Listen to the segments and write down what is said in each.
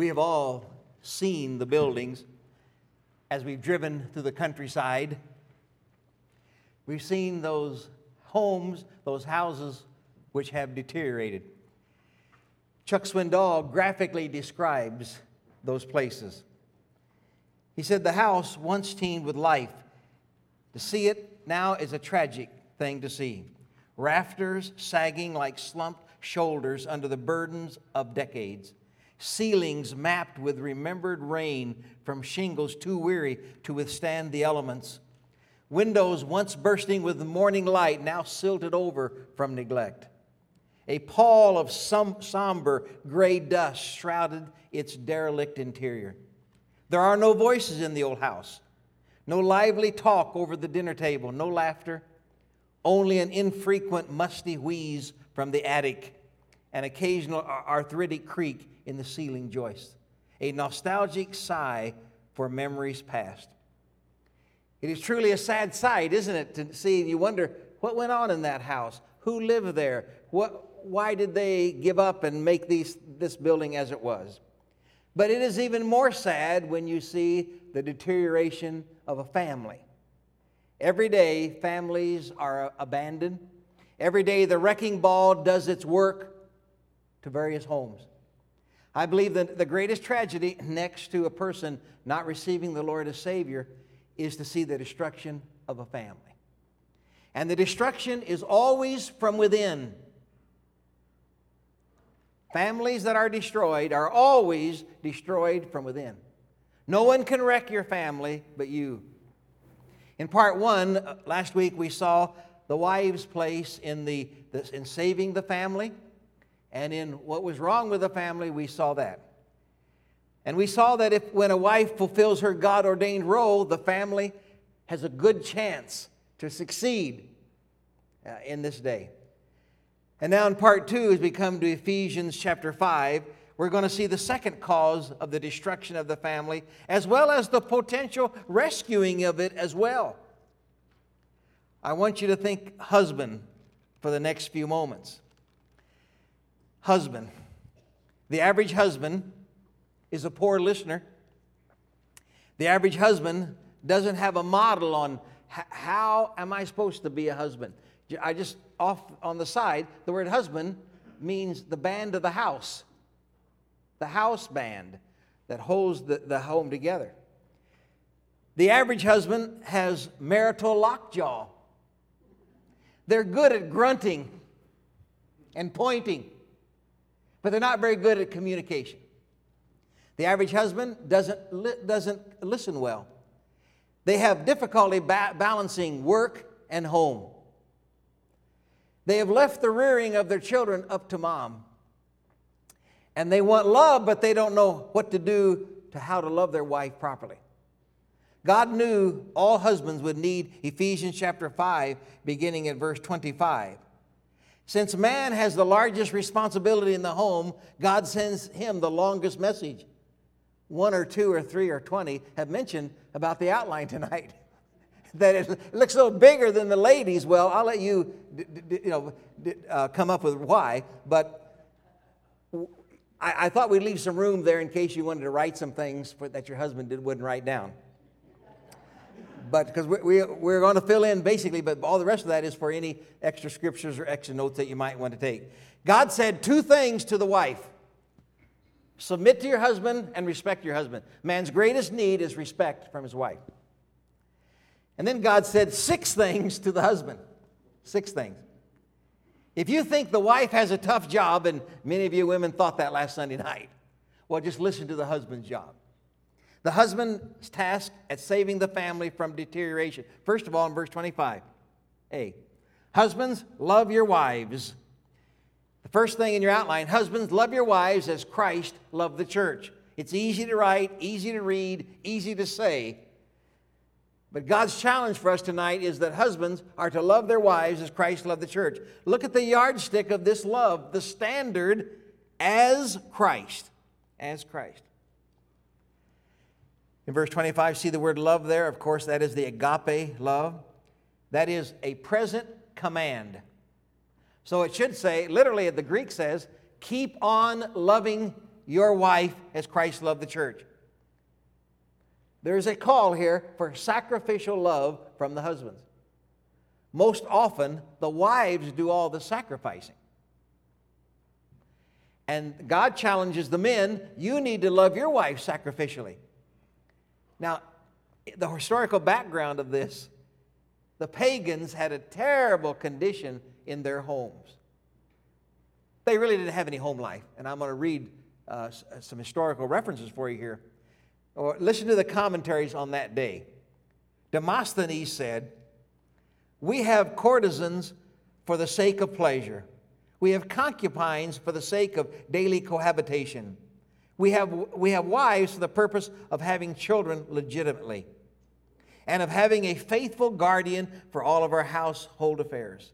We have all seen the buildings as we've driven through the countryside. We've seen those homes, those houses which have deteriorated. Chuck Swindoll graphically describes those places. He said, The house once teemed with life. To see it now is a tragic thing to see. Rafters sagging like slumped shoulders under the burdens of decades. Ceilings mapped with remembered rain from shingles too weary to withstand the elements. Windows once bursting with morning light, now silted over from neglect. A pall of some somber gray dust shrouded its derelict interior. There are no voices in the old house, no lively talk over the dinner table, no laughter, only an infrequent musty wheeze from the attic, an occasional arthritic creak in the ceiling joist, a nostalgic sigh for memories past. It is truly a sad sight, isn't it, to see you wonder what went on in that house? Who lived there? What, why did they give up and make these, this building as it was? But it is even more sad when you see the deterioration of a family. Every day, families are abandoned. Every day, the wrecking ball does its work to various homes. I believe that the greatest tragedy next to a person not receiving the Lord as Savior is to see the destruction of a family. And the destruction is always from within. Families that are destroyed are always destroyed from within. No one can wreck your family but you. In part one, uh, last week we saw the wife's place in, the, in saving the family, and in what was wrong with the family, we saw that. And we saw that if when a wife fulfills her God ordained role, the family has a good chance to succeed uh, in this day. And now in part two, as we come to Ephesians chapter 5, we're going to see the second cause of the destruction of the family, as well as the potential rescuing of it as well. I want you to think husband for the next few moments. Husband. The average husband is a poor listener. The average husband doesn't have a model on how am I supposed to be a husband. I just off on the side, the word husband means the band of the house, the house band that holds the, the home together. The average husband has marital lockjaw. They're good at grunting and pointing, but they're not very good at communication. The average husband doesn't, li- doesn't listen well. They have difficulty ba- balancing work and home. They have left the rearing of their children up to mom. And they want love, but they don't know what to do to how to love their wife properly. God knew all husbands would need Ephesians chapter 5, beginning at verse 25. Since man has the largest responsibility in the home, God sends him the longest message. One or two or three or 20 have mentioned about the outline tonight. that it looks a little bigger than the ladies. Well, I'll let you, you know, uh, come up with why. But I, thought we'd leave some room there in case you wanted to write some things that your husband did, wouldn't write down. But because we, we, we're going to fill in basically, but all the rest of that is for any extra scriptures or extra notes that you might want to take. God said two things to the wife submit to your husband and respect your husband. Man's greatest need is respect from his wife. And then God said six things to the husband. Six things. If you think the wife has a tough job, and many of you women thought that last Sunday night, well, just listen to the husband's job. The husband's task at saving the family from deterioration. First of all, in verse 25, A. Husbands, love your wives. The first thing in your outline husbands, love your wives as Christ loved the church. It's easy to write, easy to read, easy to say. But God's challenge for us tonight is that husbands are to love their wives as Christ loved the church. Look at the yardstick of this love, the standard as Christ. As Christ. In verse 25, see the word love there? Of course, that is the agape love. That is a present command. So it should say, literally, the Greek says, keep on loving your wife as Christ loved the church. There's a call here for sacrificial love from the husbands. Most often, the wives do all the sacrificing. And God challenges the men you need to love your wife sacrificially. Now, the historical background of this the pagans had a terrible condition in their homes. They really didn't have any home life. And I'm going to read uh, some historical references for you here. Or listen to the commentaries on that day. Demosthenes said, We have courtesans for the sake of pleasure. We have concubines for the sake of daily cohabitation. We have, we have wives for the purpose of having children legitimately and of having a faithful guardian for all of our household affairs.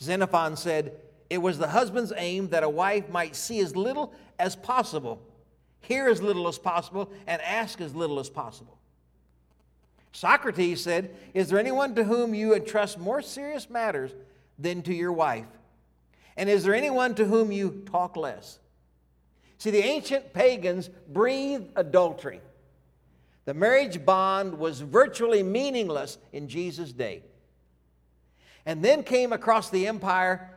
Xenophon said, It was the husband's aim that a wife might see as little as possible hear as little as possible, and ask as little as possible. Socrates said, Is there anyone to whom you entrust more serious matters than to your wife? And is there anyone to whom you talk less? See, the ancient pagans breathed adultery. The marriage bond was virtually meaningless in Jesus' day. And then came across the empire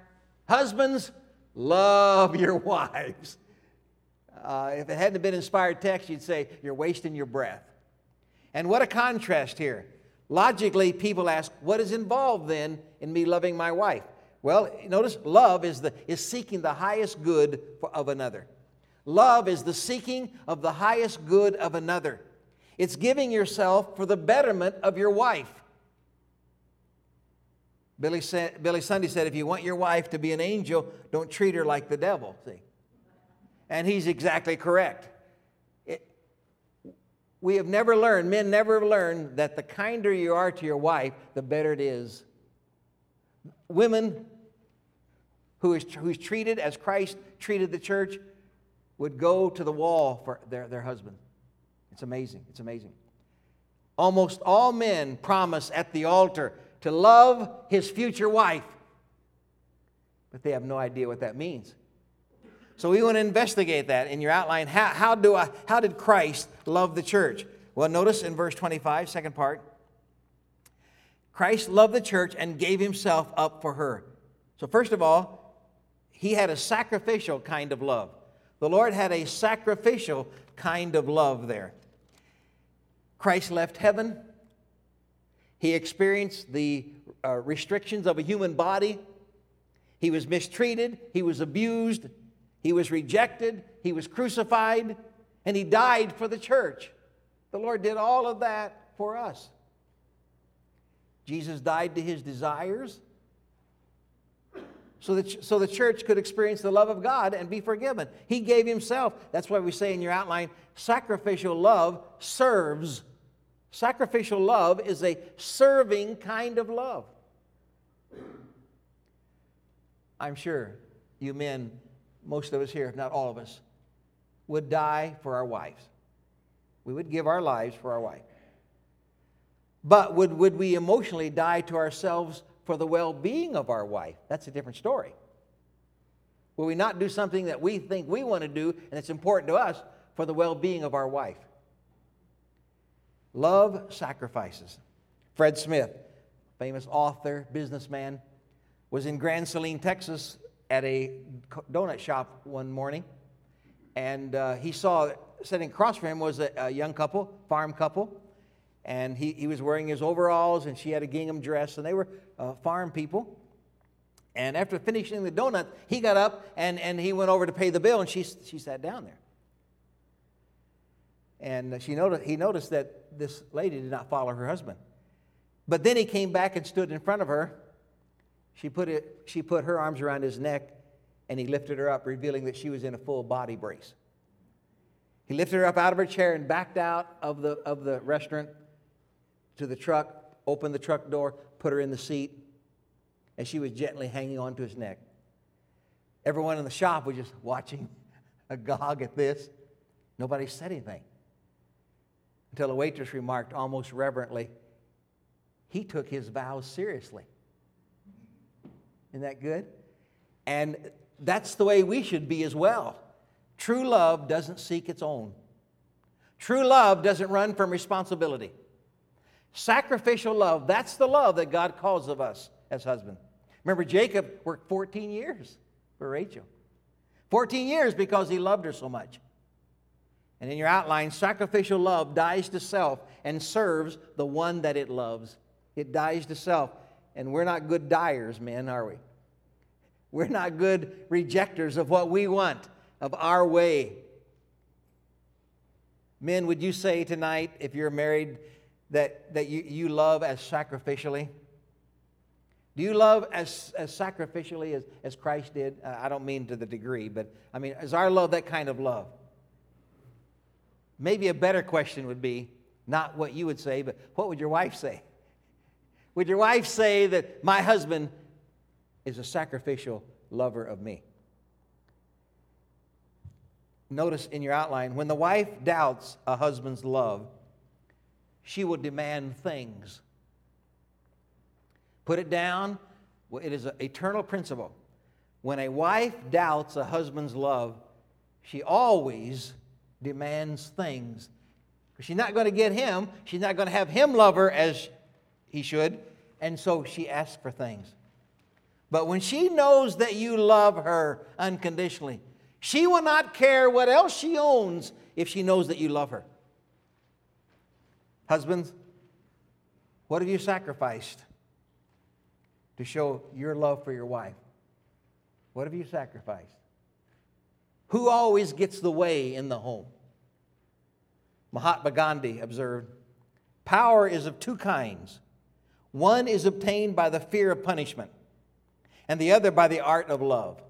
husbands, love your wives. Uh, if it hadn't been inspired text, you'd say, You're wasting your breath. And what a contrast here. Logically, people ask, What is involved then in me loving my wife? Well, notice love is, the, is seeking the highest good for, of another. Love is the seeking of the highest good of another. It's giving yourself for the betterment of your wife. Billy, said, Billy Sunday said, if you want your wife to be an angel, don't treat her like the devil. See? And he's exactly correct. It, we have never learned, men never learned, that the kinder you are to your wife, the better it is. Women who is, who's treated as Christ treated the church would go to the wall for their, their husband. It's amazing. It's amazing. Almost all men promise at the altar to love his future wife, but they have no idea what that means. So we want to investigate that in your outline. How, how, do I, how did Christ love the church? Well, notice in verse 25, second part. Christ loved the church and gave himself up for her. So, first of all, he had a sacrificial kind of love. The Lord had a sacrificial kind of love there. Christ left heaven. He experienced the uh, restrictions of a human body. He was mistreated. He was abused. He was rejected, he was crucified, and he died for the church. The Lord did all of that for us. Jesus died to his desires so that so the church could experience the love of God and be forgiven. He gave himself. That's why we say in your outline sacrificial love serves. Sacrificial love is a serving kind of love. I'm sure you men most of us here, if not all of us, would die for our wives. We would give our lives for our wife. But would, would we emotionally die to ourselves for the well being of our wife? That's a different story. Will we not do something that we think we want to do and it's important to us for the well being of our wife? Love sacrifices. Fred Smith, famous author, businessman, was in Grand Saline, Texas at a donut shop one morning, and uh, he saw sitting across from him was a, a young couple, farm couple, and he, he was wearing his overalls, and she had a gingham dress, and they were uh, farm people. And after finishing the donut, he got up and, and he went over to pay the bill, and she, she sat down there. And she noticed, he noticed that this lady did not follow her husband. But then he came back and stood in front of her she put, it, she put her arms around his neck and he lifted her up, revealing that she was in a full body brace. He lifted her up out of her chair and backed out of the, of the restaurant to the truck, opened the truck door, put her in the seat, and she was gently hanging onto his neck. Everyone in the shop was just watching agog at this. Nobody said anything until a waitress remarked almost reverently, He took his vows seriously. Isn't that good? And that's the way we should be as well. True love doesn't seek its own. True love doesn't run from responsibility. Sacrificial love, that's the love that God calls of us as husband. Remember, Jacob worked 14 years for Rachel. 14 years because he loved her so much. And in your outline, sacrificial love dies to self and serves the one that it loves. It dies to self. And we're not good dyers, men, are we? We're not good rejectors of what we want, of our way. Men, would you say tonight, if you're married, that, that you, you love as sacrificially? Do you love as, as sacrificially as, as Christ did? Uh, I don't mean to the degree, but I mean, is our love that kind of love? Maybe a better question would be not what you would say, but what would your wife say? Would your wife say that my husband is a sacrificial lover of me? Notice in your outline when the wife doubts a husband's love, she will demand things. Put it down. It is an eternal principle. When a wife doubts a husband's love, she always demands things. She's not going to get him. She's not going to have him love her as he should. And so she asks for things. But when she knows that you love her unconditionally, she will not care what else she owns if she knows that you love her. Husbands, what have you sacrificed to show your love for your wife? What have you sacrificed? Who always gets the way in the home? Mahatma Gandhi observed Power is of two kinds. One is obtained by the fear of punishment, and the other by the art of love.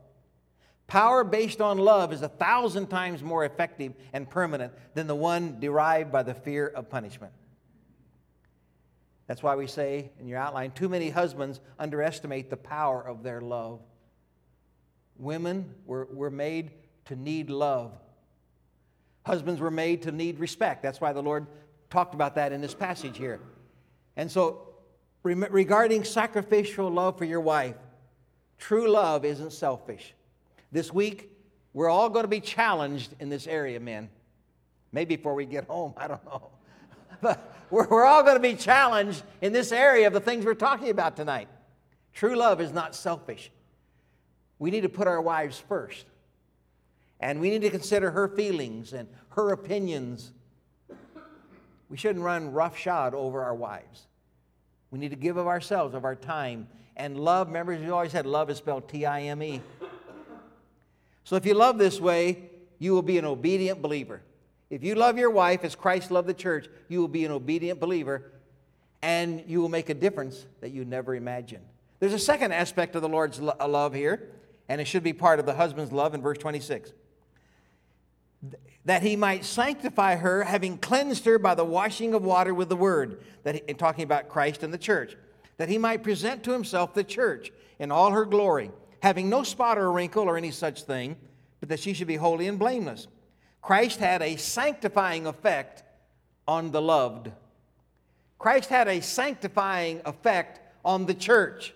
Power based on love is a thousand times more effective and permanent than the one derived by the fear of punishment. That's why we say in your outline too many husbands underestimate the power of their love. Women were, were made to need love. Husbands were made to need respect. That's why the Lord talked about that in this passage here. And so, regarding sacrificial love for your wife, true love isn't selfish. This week, we're all going to be challenged in this area, men. Maybe before we get home, I don't know. But we're, we're all going to be challenged in this area of the things we're talking about tonight. True love is not selfish. We need to put our wives first. And we need to consider her feelings and her opinions. We shouldn't run roughshod over our wives. We need to give of ourselves, of our time. And love, remember, we always said love is spelled T I M E. So if you love this way, you will be an obedient believer. If you love your wife as Christ loved the church, you will be an obedient believer and you will make a difference that you never imagined. There's a second aspect of the Lord's uh, love here, and it should be part of the husband's love in verse 26 that he might sanctify her, having cleansed her by the washing of water with the word, that he, talking about Christ and the church, that he might present to himself the church in all her glory, having no spot or wrinkle or any such thing, but that she should be holy and blameless. Christ had a sanctifying effect on the loved. Christ had a sanctifying effect on the church.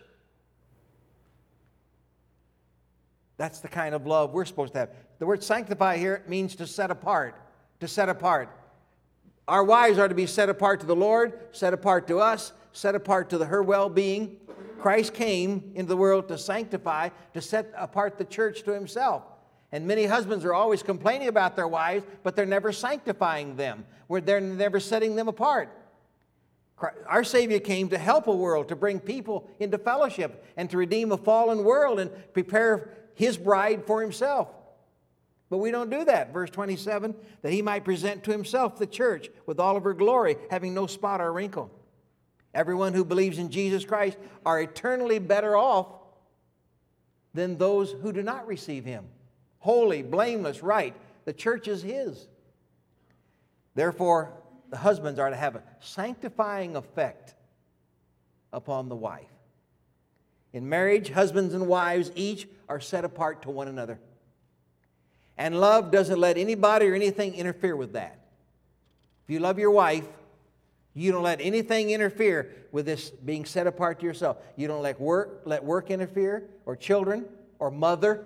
That's the kind of love we're supposed to have. The word sanctify here means to set apart, to set apart. Our wives are to be set apart to the Lord, set apart to us, set apart to the, her well being. Christ came into the world to sanctify, to set apart the church to himself. And many husbands are always complaining about their wives, but they're never sanctifying them, where they're never setting them apart. Our Savior came to help a world, to bring people into fellowship, and to redeem a fallen world and prepare his bride for himself. But we don't do that. Verse 27 that he might present to himself the church with all of her glory, having no spot or wrinkle. Everyone who believes in Jesus Christ are eternally better off than those who do not receive him. Holy, blameless, right. The church is his. Therefore, the husbands are to have a sanctifying effect upon the wife. In marriage, husbands and wives each are set apart to one another. And love doesn't let anybody or anything interfere with that. If you love your wife, you don't let anything interfere with this being set apart to yourself. You don't let work, let work interfere, or children, or mother.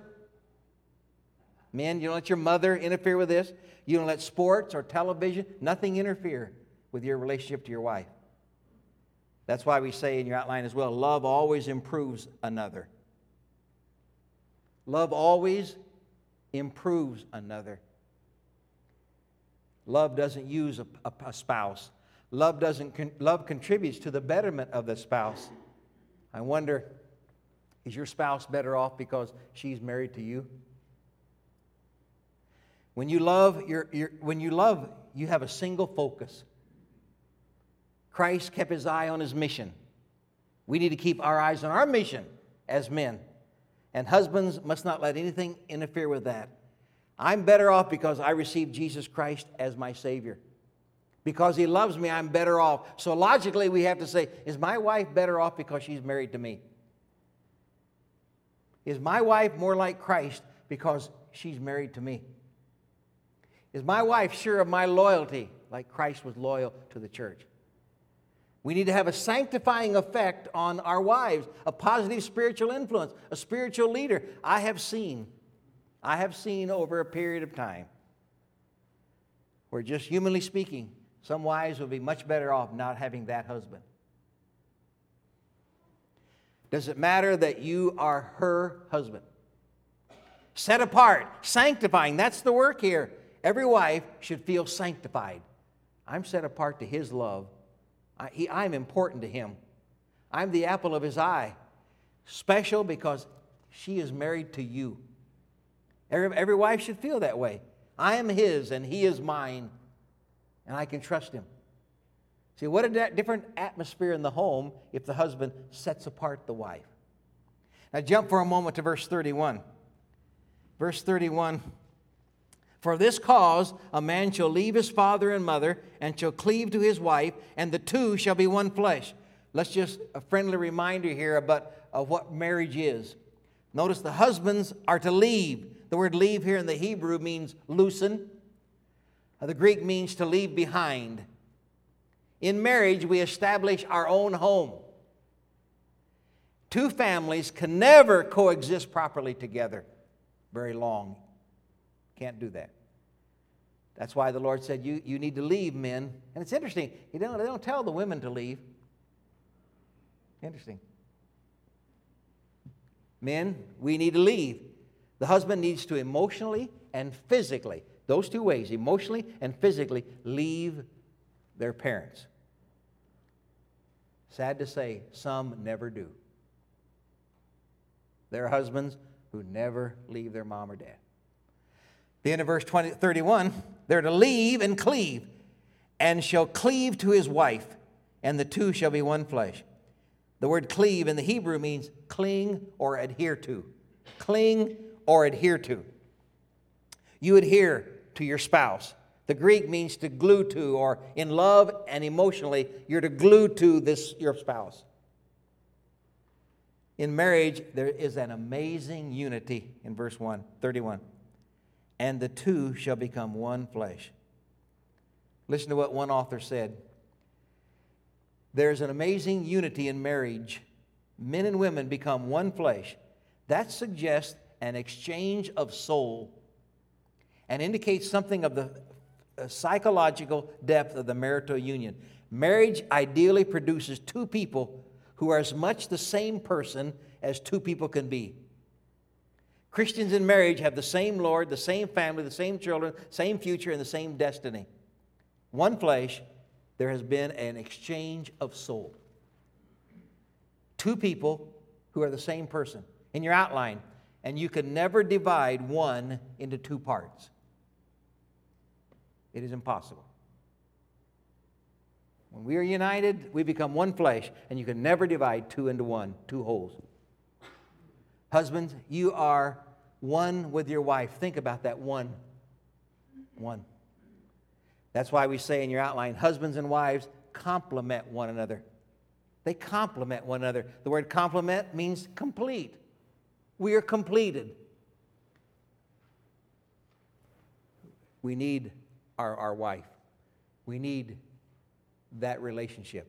Men, you don't let your mother interfere with this. You don't let sports or television, nothing interfere with your relationship to your wife. That's why we say in your outline as well love always improves another. Love always improves another. Love doesn't use a, a, a spouse. Love doesn't con- love contributes to the betterment of the spouse. I wonder, is your spouse better off because she's married to you? When you love, you're, you're, when you love, you have a single focus. Christ kept his eye on his mission. We need to keep our eyes on our mission as men. And husbands must not let anything interfere with that. I'm better off because I received Jesus Christ as my Savior. Because He loves me, I'm better off. So logically, we have to say, is my wife better off because she's married to me? Is my wife more like Christ because she's married to me? Is my wife sure of my loyalty like Christ was loyal to the church? We need to have a sanctifying effect on our wives, a positive spiritual influence, a spiritual leader. I have seen, I have seen over a period of time where, just humanly speaking, some wives would be much better off not having that husband. Does it matter that you are her husband? Set apart, sanctifying, that's the work here. Every wife should feel sanctified. I'm set apart to his love I, he, I'm important to him. I'm the apple of his eye. Special because she is married to you. Every, every wife should feel that way. I am his and he is mine, and I can trust him. See, what a different atmosphere in the home if the husband sets apart the wife. Now, jump for a moment to verse 31. Verse 31 for this cause, a man shall leave his father and mother and shall cleave to his wife, and the two shall be one flesh. Let's just a friendly reminder here about of what marriage is. Notice the husbands are to leave. The word leave here in the Hebrew means loosen. Uh, the Greek means to leave behind. In marriage, we establish our own home. Two families can never coexist properly together very long. Can't do that. That's why the Lord said, You, you need to leave, men. And it's interesting. You don't, they don't tell the women to leave. Interesting. Men, we need to leave. The husband needs to emotionally and physically, those two ways, emotionally and physically, leave their parents. Sad to say, some never do. There are husbands who never leave their mom or dad. The end of verse 20, 31, they're to leave and cleave, and shall cleave to his wife, and the two shall be one flesh. The word cleave in the Hebrew means cling or adhere to. Cling or adhere to. You adhere to your spouse. The Greek means to glue to, or in love and emotionally, you're to glue to this your spouse. In marriage, there is an amazing unity in verse 1, 31 and the two shall become one flesh. Listen to what one author said. There's an amazing unity in marriage. Men and women become one flesh. That suggests an exchange of soul and indicates something of the uh, psychological depth of the marital union. Marriage ideally produces two people who are as much the same person as two people can be. Christians in marriage have the same Lord, the same family, the same children, same future, and the same destiny. One flesh, there has been an exchange of soul. Two people who are the same person in your outline, and you can never divide one into two parts. It is impossible. When we are united, we become one flesh, and you can never divide two into one, two wholes. Husbands, you are one with your wife. Think about that one. One. That's why we say in your outline husbands and wives complement one another. They complement one another. The word complement means complete. We are completed. We need our, our wife. We need that relationship.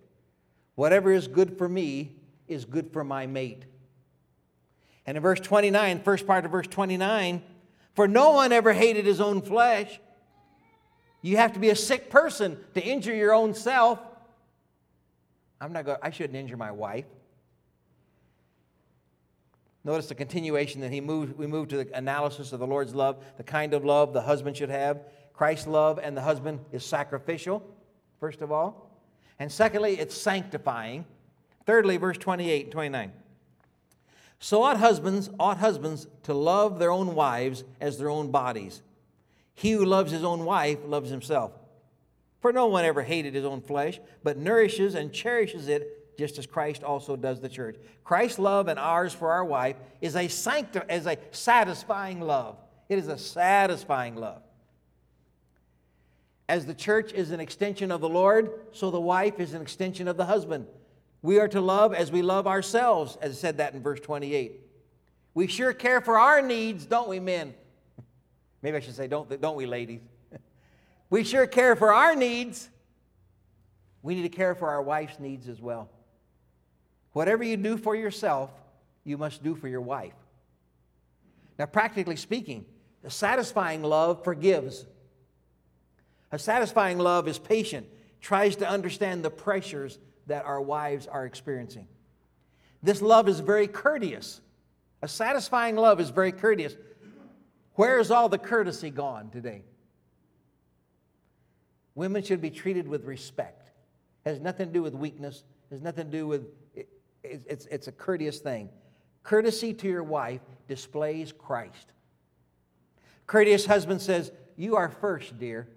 Whatever is good for me is good for my mate. And in verse 29, first part of verse 29, For no one ever hated his own flesh. You have to be a sick person to injure your own self. I'm not going, I shouldn't injure my wife. Notice the continuation that he moved, we move to the analysis of the Lord's love, the kind of love the husband should have. Christ's love and the husband is sacrificial, first of all. And secondly, it's sanctifying. Thirdly, verse 28 and 29. So ought husbands, ought husbands to love their own wives as their own bodies. He who loves his own wife loves himself. For no one ever hated his own flesh, but nourishes and cherishes it just as Christ also does the church. Christ's love and ours for our wife is a sancti- is a satisfying love. It is a satisfying love. As the church is an extension of the Lord, so the wife is an extension of the husband. We are to love as we love ourselves, as said that in verse 28. We sure care for our needs, don't we, men? Maybe I should say, don't, don't we, ladies? we sure care for our needs. We need to care for our wife's needs as well. Whatever you do for yourself, you must do for your wife. Now, practically speaking, a satisfying love forgives. A satisfying love is patient, tries to understand the pressures that our wives are experiencing. This love is very courteous. A satisfying love is very courteous. Where is all the courtesy gone today? Women should be treated with respect. It has nothing to do with weakness. It has nothing to do with it, it's, it's a courteous thing. Courtesy to your wife displays Christ. Courteous husband says, You are first, dear.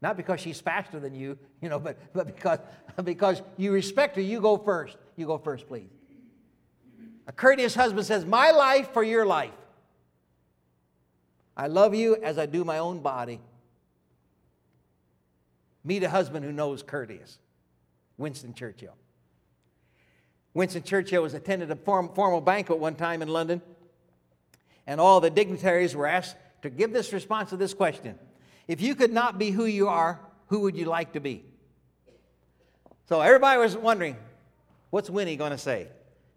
Not because she's faster than you, you know, but, but because, because you respect her, you go first. You go first, please. A courteous husband says, My life for your life. I love you as I do my own body. Meet a husband who knows courteous. Winston Churchill. Winston Churchill was attended a form, formal banquet one time in London, and all the dignitaries were asked to give this response to this question if you could not be who you are, who would you like to be? So everybody was wondering, what's Winnie going to say?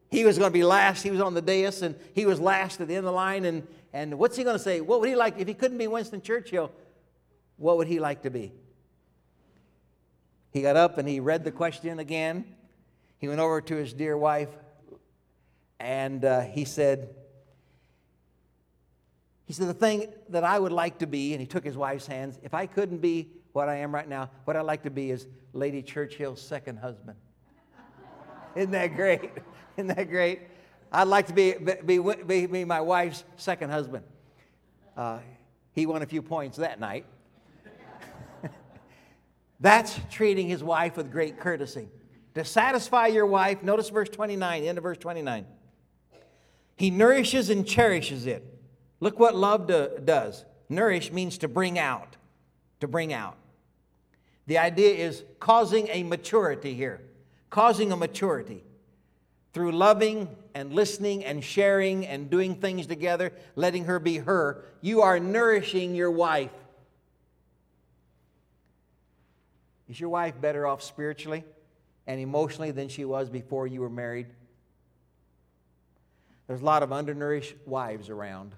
He was going to be last. He was on the dais, and he was last at the end of the line. And, and what's he going to say? What would he like if he couldn't be Winston Churchill? What would he like to be? He got up and he read the question again. He went over to his dear wife, and uh, he said, he said, The thing that I would like to be, and he took his wife's hands, if I couldn't be what I am right now, what I'd like to be is Lady Churchill's second husband. Isn't that great? Isn't that great? I'd like to be, be, be, be my wife's second husband. Uh, he won a few points that night. That's treating his wife with great courtesy. To satisfy your wife, notice verse 29, end of verse 29. He nourishes and cherishes it. Look what love do, does. Nourish means to bring out, to bring out. The idea is causing a maturity here, causing a maturity through loving and listening and sharing and doing things together, letting her be her. You are nourishing your wife. Is your wife better off spiritually and emotionally than she was before you were married? There's a lot of undernourished wives around.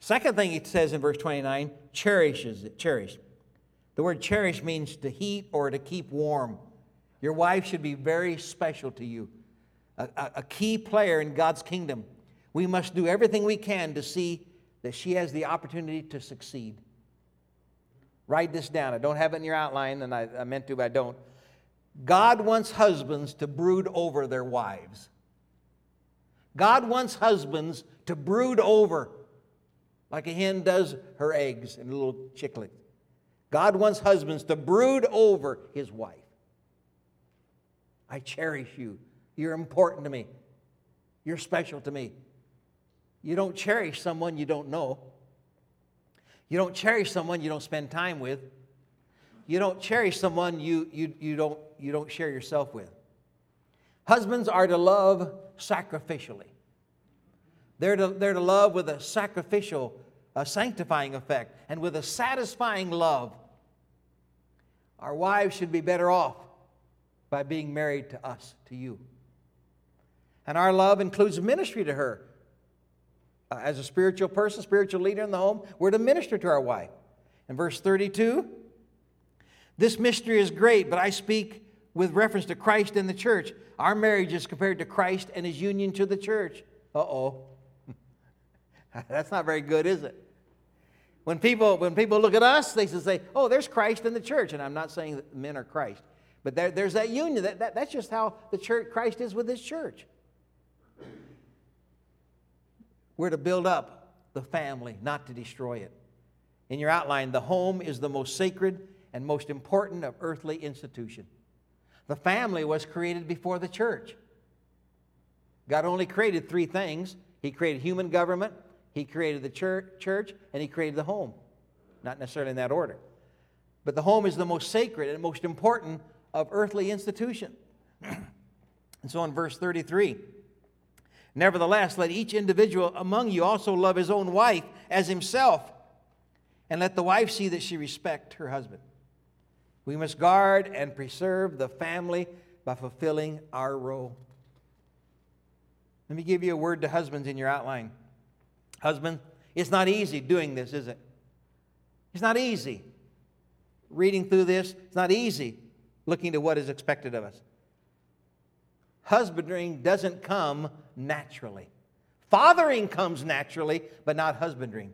Second thing it says in verse 29 cherishes it, cherish. The word cherish means to heat or to keep warm. Your wife should be very special to you, a, a, a key player in God's kingdom. We must do everything we can to see that she has the opportunity to succeed. Write this down. I don't have it in your outline, and I, I meant to, but I don't. God wants husbands to brood over their wives. God wants husbands to brood over like a hen does her eggs and little chicklets. God wants husbands to brood over his wife. I cherish you. You're important to me. You're special to me. You don't cherish someone you don't know. You don't cherish someone you don't spend time with. You don't cherish someone you, you, you, don't, you don't share yourself with. Husbands are to love sacrificially. They're to, they're to love with a sacrificial, a sanctifying effect, and with a satisfying love. Our wives should be better off by being married to us, to you. And our love includes ministry to her. uh, as a spiritual person, spiritual leader in the home, we're to minister to our wife. In verse 32, this mystery is great, but I speak with reference to Christ and the church. Our marriage is compared to Christ and his union to the church. Uh oh. That's not very good, is it? When people, when people look at us, they say, oh, there's Christ in the church. And I'm not saying that men are Christ, but there, there's that union. That, that, that's just how the church, Christ is with his church. We're to build up the family, not to destroy it. In your outline, the home is the most sacred and most important of earthly institution. The family was created before the church. God only created three things He created human government, He created the church, and He created the home. Not necessarily in that order. But the home is the most sacred and most important of earthly institution. and so in verse 33, Nevertheless, let each individual among you also love his own wife as himself, and let the wife see that she respect her husband. We must guard and preserve the family by fulfilling our role. Let me give you a word to husbands in your outline. Husband, it's not easy doing this, is it? It's not easy. Reading through this, it's not easy looking to what is expected of us. Husbanding doesn't come naturally. Fathering comes naturally, but not husbanding.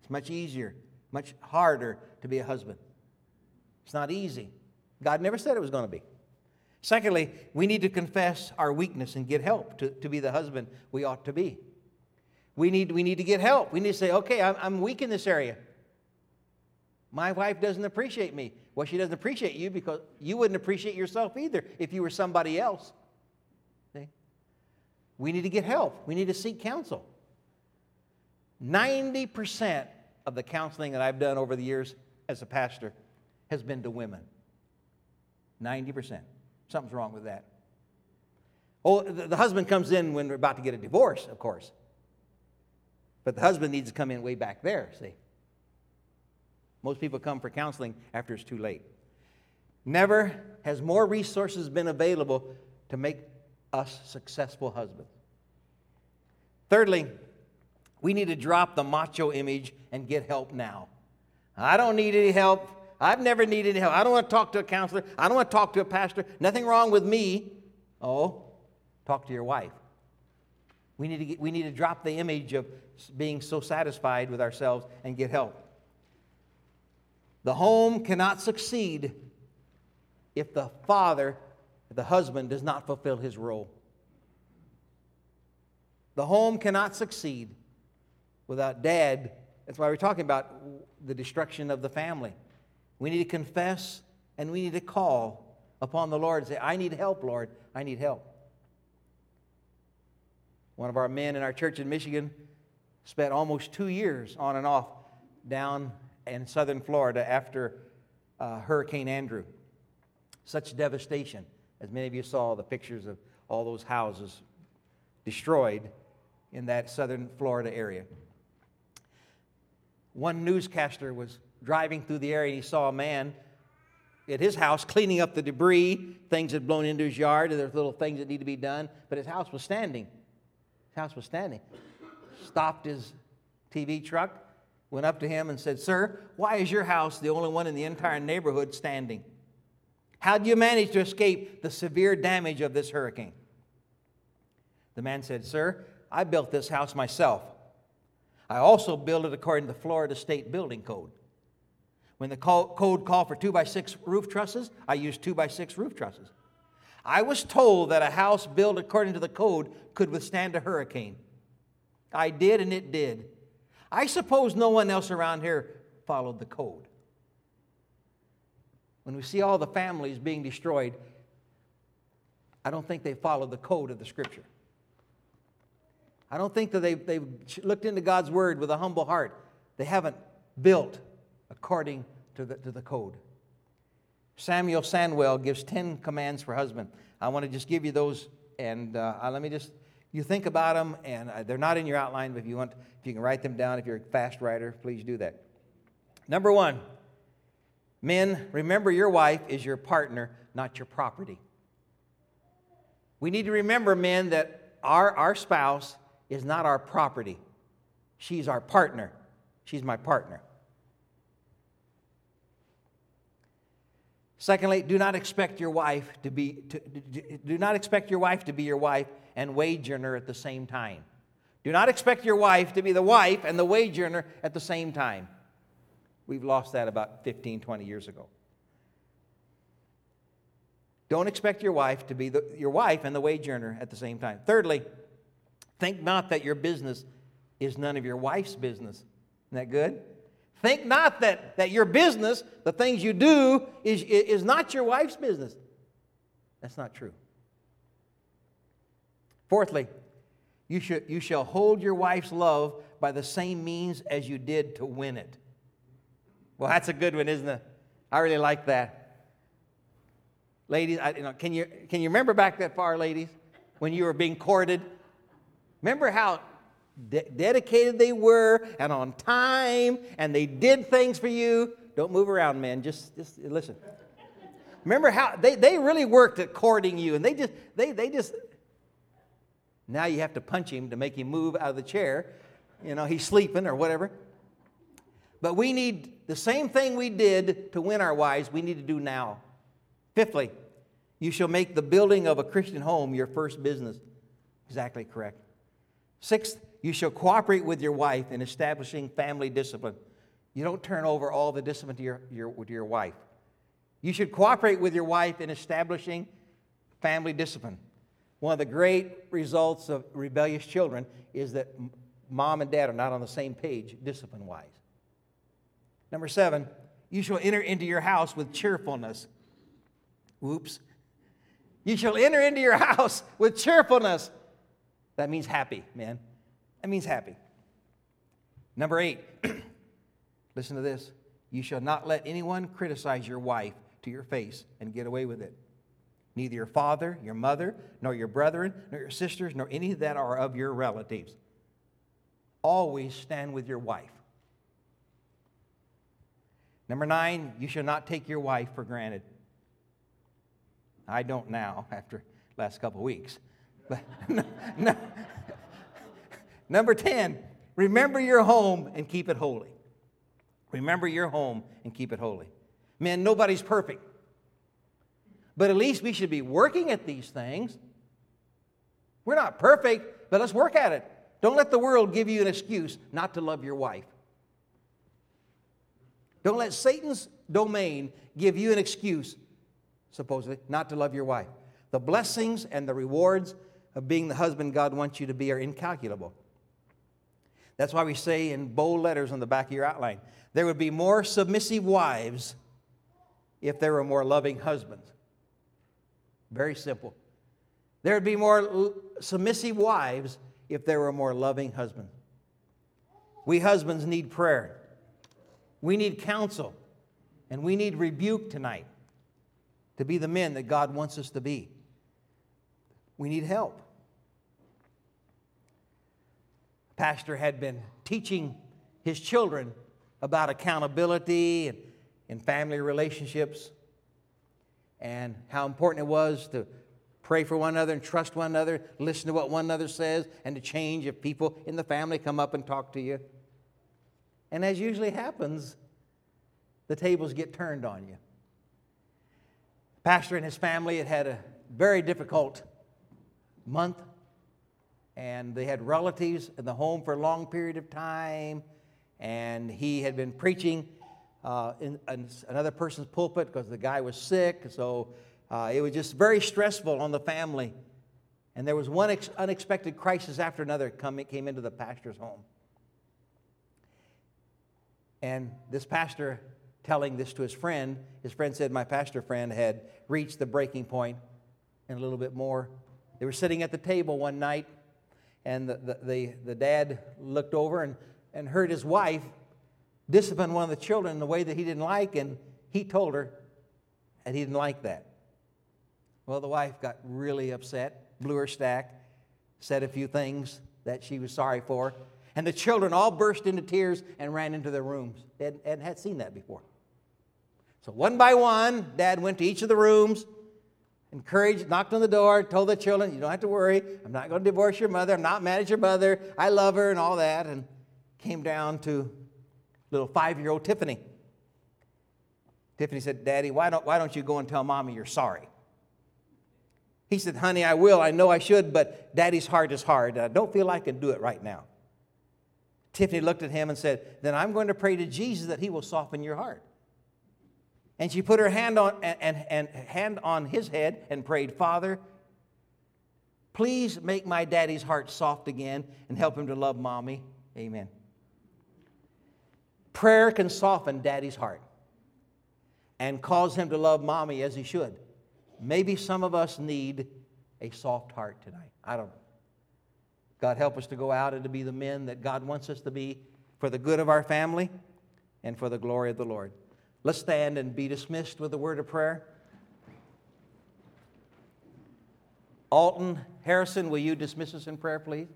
It's much easier, much harder to be a husband. It's not easy. God never said it was going to be. Secondly, we need to confess our weakness and get help to, to be the husband we ought to be. We need, we need to get help. We need to say, okay, I'm, I'm weak in this area. My wife doesn't appreciate me. Well, she doesn't appreciate you because you wouldn't appreciate yourself either if you were somebody else. See? We need to get help. We need to seek counsel. 90% of the counseling that I've done over the years as a pastor has been to women. 90%. Something's wrong with that. Oh, the, the husband comes in when we're about to get a divorce, of course. But the husband needs to come in way back there, see. Most people come for counseling after it's too late. Never has more resources been available to make us successful husbands. Thirdly, we need to drop the macho image and get help now. I don't need any help. I've never needed any help. I don't want to talk to a counselor. I don't want to talk to a pastor. Nothing wrong with me. Oh, talk to your wife. We need to, get, we need to drop the image of being so satisfied with ourselves and get help. The home cannot succeed if the father, the husband, does not fulfill his role. The home cannot succeed without dad. That's why we're talking about the destruction of the family. We need to confess and we need to call upon the Lord and say, I need help, Lord. I need help. One of our men in our church in Michigan spent almost two years on and off down in southern Florida after uh, Hurricane Andrew. Such devastation. As many of you saw the pictures of all those houses destroyed in that southern Florida area. One newscaster was driving through the area and he saw a man at his house cleaning up the debris. Things had blown into his yard, and there's little things that need to be done. But his house was standing. House was standing. Stopped his TV truck, went up to him and said, Sir, why is your house the only one in the entire neighborhood standing? How do you manage to escape the severe damage of this hurricane? The man said, Sir, I built this house myself. I also built it according to the Florida State Building Code. When the code called for two by six roof trusses, I used two by six roof trusses. I was told that a house built according to the code could withstand a hurricane. I did, and it did. I suppose no one else around here followed the code. When we see all the families being destroyed, I don't think they followed the code of the scripture. I don't think that they've, they've looked into God's word with a humble heart. They haven't built according to the, to the code. Samuel Sandwell gives 10 commands for husband. I want to just give you those, and uh, let me just, you think about them, and uh, they're not in your outline, but if you want, if you can write them down, if you're a fast writer, please do that. Number one, men, remember your wife is your partner, not your property. We need to remember, men, that our, our spouse is not our property. She's our partner. She's my partner. Secondly, do not expect your wife to be to, do not expect your wife to be your wife and wage earner at the same time. Do not expect your wife to be the wife and the wage earner at the same time. We've lost that about 15, 20 years ago. Don't expect your wife to be the, your wife and the wage earner at the same time. Thirdly, think not that your business is none of your wife's business. Isn't that good? Think not that, that your business, the things you do, is, is not your wife's business. That's not true. Fourthly, you, should, you shall hold your wife's love by the same means as you did to win it. Well, that's a good one, isn't it? I really like that. Ladies, I, you know, can, you, can you remember back that far, ladies, when you were being courted? Remember how de- dedicated they were and on time and they did things for you. Don't move around, man. Just, just listen. Remember how they, they really worked at courting you and they just, they, they just, now you have to punch him to make him move out of the chair. You know, he's sleeping or whatever. But we need the same thing we did to win our wives, we need to do now. Fifthly, you shall make the building of a Christian home your first business. Exactly correct. Sixth, you shall cooperate with your wife in establishing family discipline. You don't turn over all the discipline to your, your, to your wife. You should cooperate with your wife in establishing family discipline. One of the great results of rebellious children is that mom and dad are not on the same page discipline wise. Number seven, you shall enter into your house with cheerfulness. Whoops. You shall enter into your house with cheerfulness. That means happy, man. That means happy. Number eight, listen to this. You shall not let anyone criticize your wife to your face and get away with it. Neither your father, your mother, nor your brethren, nor your sisters, nor any that are of your relatives. Always stand with your wife. Number nine, you shall not take your wife for granted. I don't now, after last couple weeks. But no, no, Number 10, remember your home and keep it holy. Remember your home and keep it holy. Man, nobody's perfect. But at least we should be working at these things. We're not perfect, but let's work at it. Don't let the world give you an excuse not to love your wife. Don't let Satan's domain give you an excuse, supposedly, not to love your wife. The blessings and the rewards of being the husband God wants you to be are incalculable. That's why we say in bold letters on the back of your outline there would be more submissive wives if there were more loving husbands. Very simple. There would be more submissive wives if there were more loving husbands. We husbands need prayer, we need counsel, and we need rebuke tonight to be the men that God wants us to be. We need help pastor had been teaching his children about accountability and, and family relationships and how important it was to pray for one another and trust one another, listen to what one another says, and to change if people in the family come up and talk to you. And as usually happens, the tables get turned on you. Pastor and his family had had a very difficult month and they had relatives in the home for a long period of time, and he had been preaching uh, in, in, another person's pulpit because the guy was sick, so uh, it was just very stressful on the family. And there was one ex- unexpected crisis after another come, came into the pastor's home. And this pastor telling this to his friend, his friend said, My pastor friend had reached the breaking point and a little bit more. They were sitting at the table one night and the, the, the, the dad looked over and, and heard his wife discipline one of the children in a way that he didn't like, and he told her and he didn't like that. Well, the wife got really upset, blew her stack, said a few things that she was sorry for, and the children all burst into tears and ran into their rooms. and, hadn't had seen that before. So, one by one, dad went to each of the rooms, encouraged, knocked on the door, told the children, You don't have to worry. I'm not going to divorce your mother. I'm not mad at your mother. I love her and all that. And came down to little five year old Tiffany. Tiffany said, Daddy, why don't, why don't you go and tell mommy you're sorry? He said, Honey, I will. I know I should, but daddy's heart is hard. I don't feel I can do it right now. Tiffany looked at him and said, Then I'm going to pray to Jesus that he will soften your heart. And she put her hand on, and, and, and hand on his head and prayed, Father, please make my daddy's heart soft again and help him to love mommy. Amen. Prayer can soften daddy's heart and cause him to love mommy as he should. Maybe some of us need a soft heart tonight. I don't know. God help us to go out and to be the men that God wants us to be for the good of our family and for the glory of the Lord. Let's stand and be dismissed with a word of prayer. Alton Harrison, will you dismiss us in prayer, please?